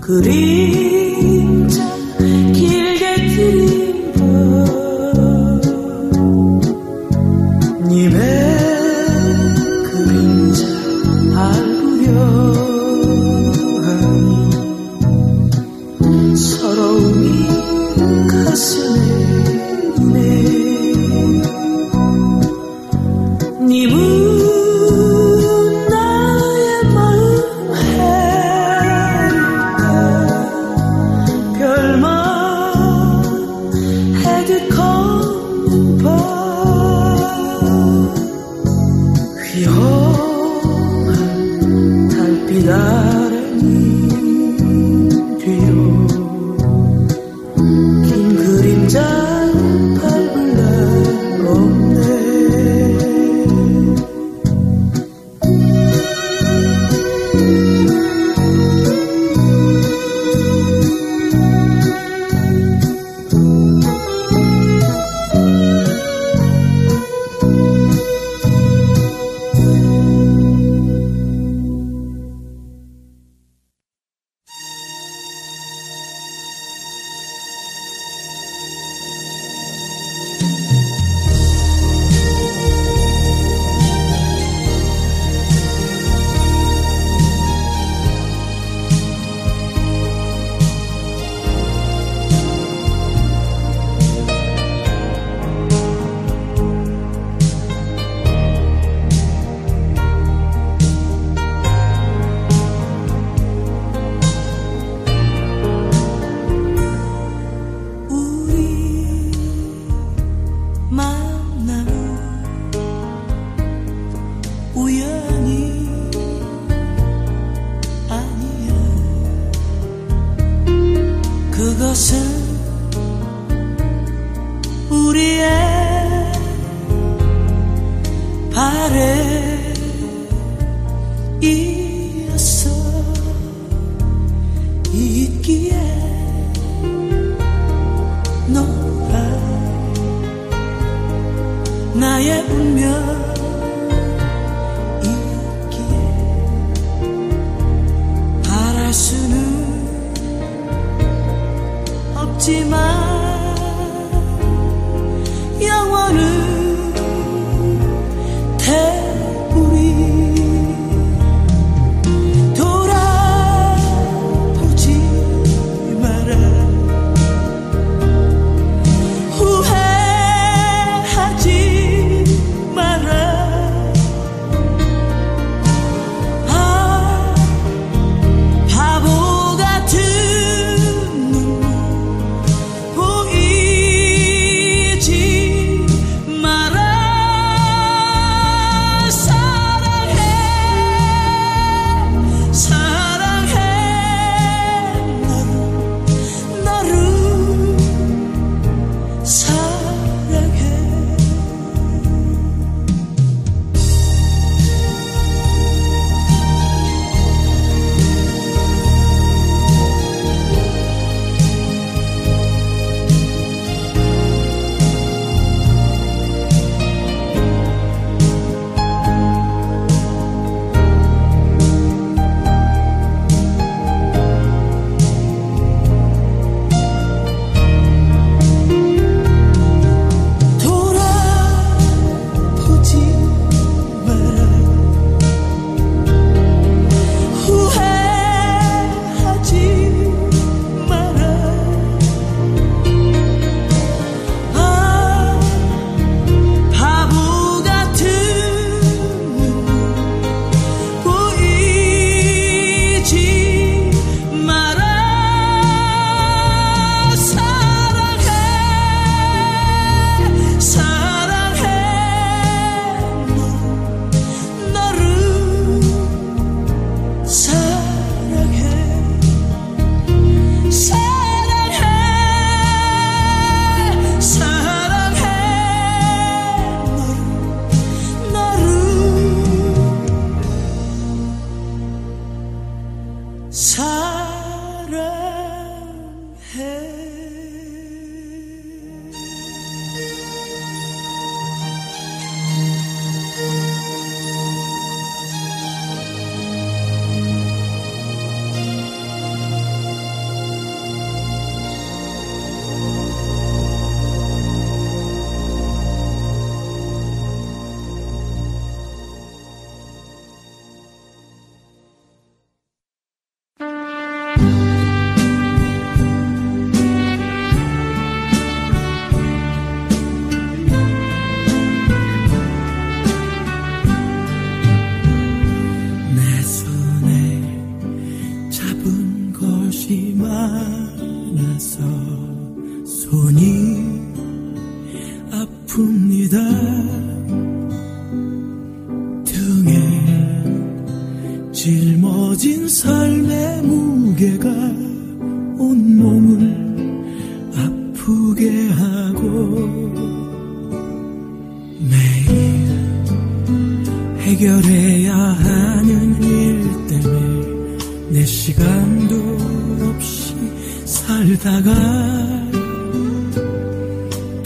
그리 innocent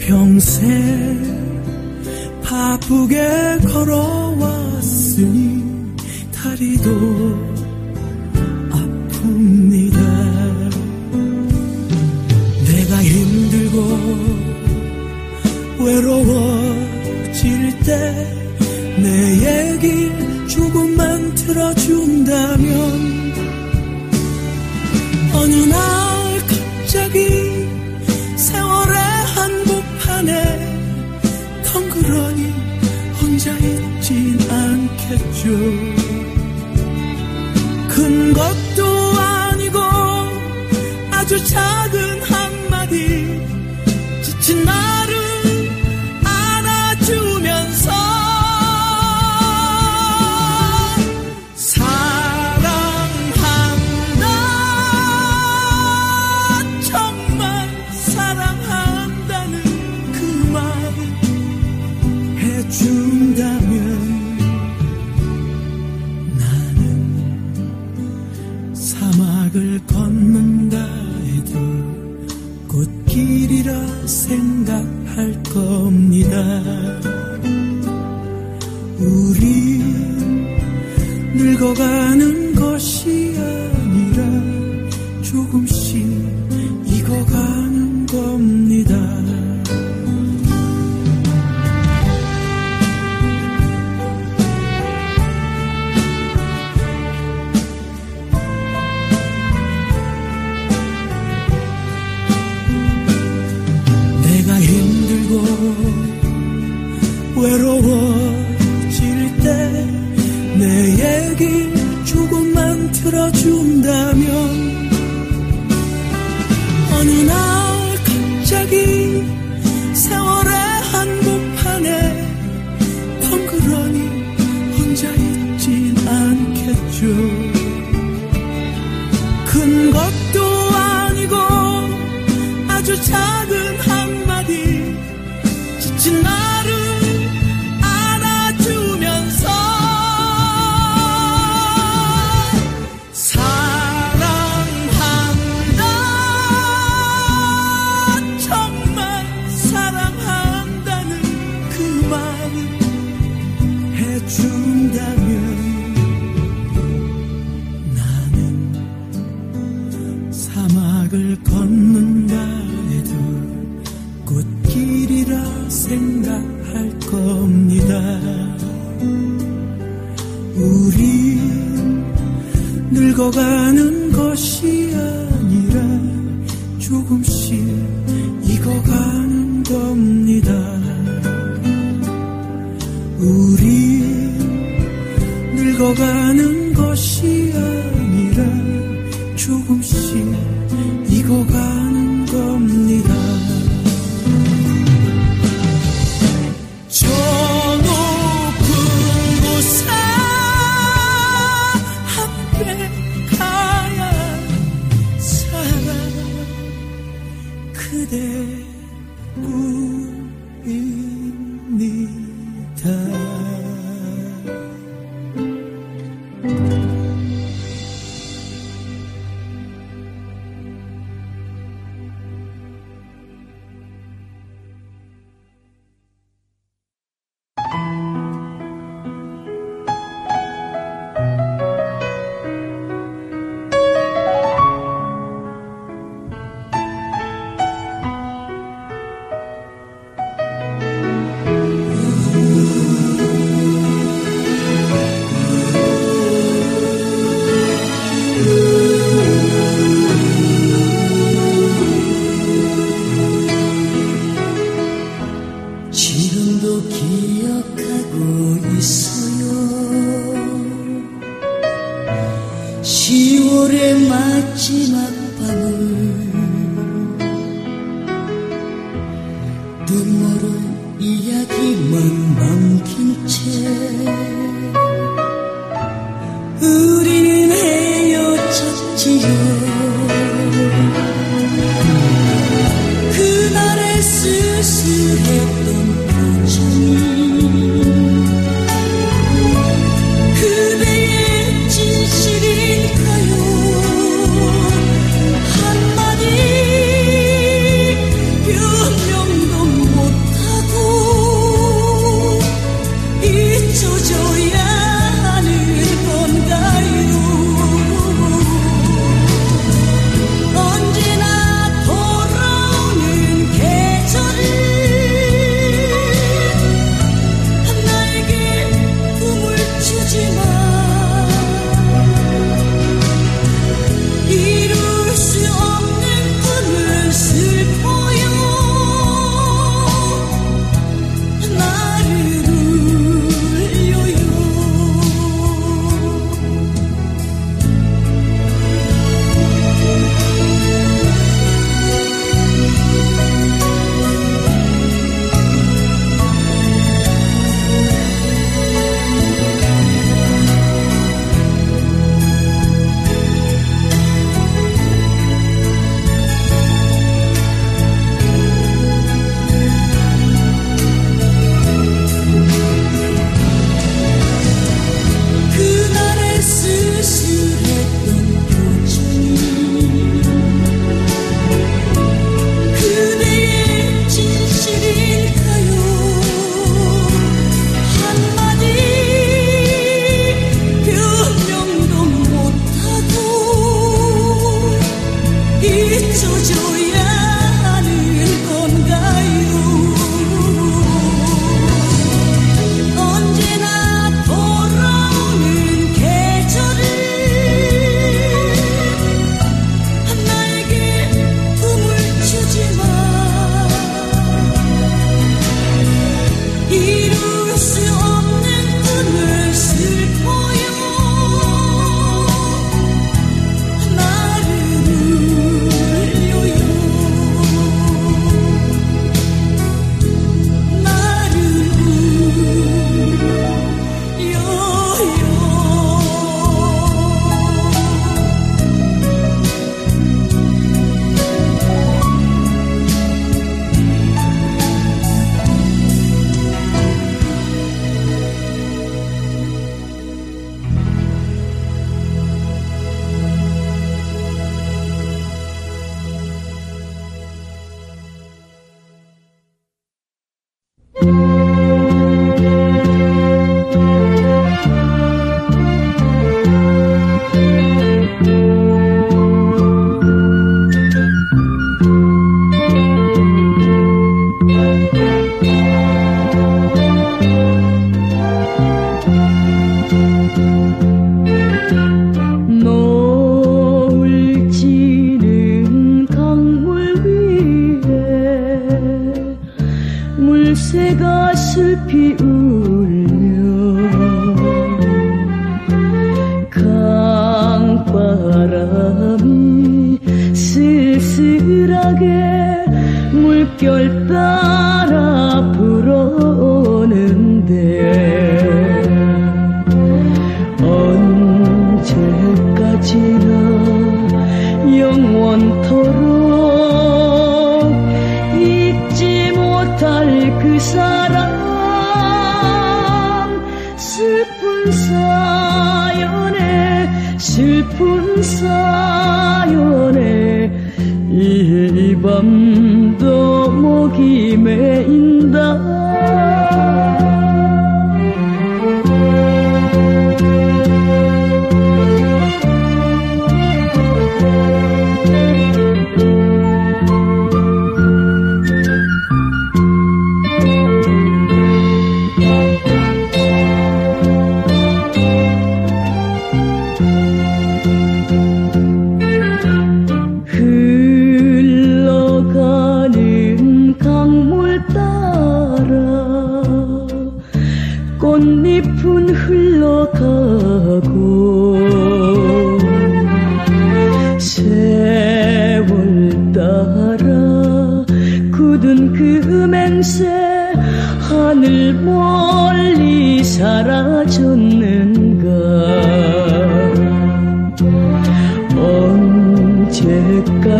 평생 바쁘게 걸어왔으니 다리도 아픕니다. 내가 힘들고 외로워질 때 내 얘기 조금만 들어준다면 어느 날 않겠죠 큰 것도 아니고 아주 작은 겁니다. 우리 늙어가는 것이 아니라 조금씩 익어가는 그러니 혼자 있진 않겠죠. 큰것 길이라 생각할 겁니다. 우리 늙어가는 것이 아니라 조금씩 익어가는 겁니다. 우리 늙어가는 것이 아니라 조금씩 익어가는 그대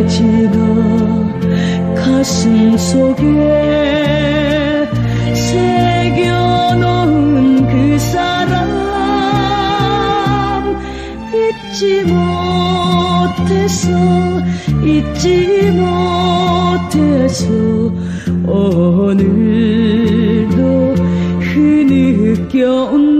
지던 가슴 속에 새겨놓은 그 사람 잊지 못해서 잊지 못해서 오늘도 흐느껴 온